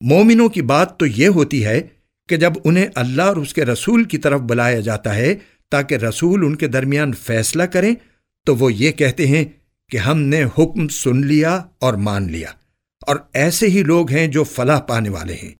مومنوں کی بات تو یہ ہوتی ہے کہ جب انہیں اللہ اور اس کے رسول کی طرف بلایا جاتا ہے تاکہ رسول ان کے درمیان فیصلہ کریں، تو وہ یہ کہتے ہیں کہ ہم نے حکم سن لیا اور مان لیا۔ اور ایسے ہی لوگ ہیں جو فلاح پانے والے ہیں۔